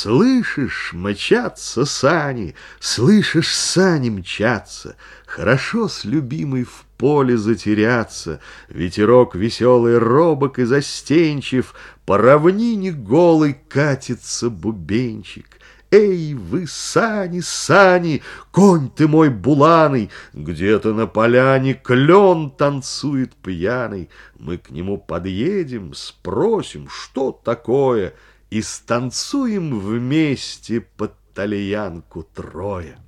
Слышишь, мчатся сани, слышишь, сани мчатся. Хорошо с любимой в поле затеряться. Ветерок веселый, робок и застенчив, По равнине голой катится бубенчик. Эй, вы, сани, сани, конь ты мой буланый, Где-то на поляне клен танцует пьяный. Мы к нему подъедем, спросим, что такое — и станцуем вместе под тальянку трое.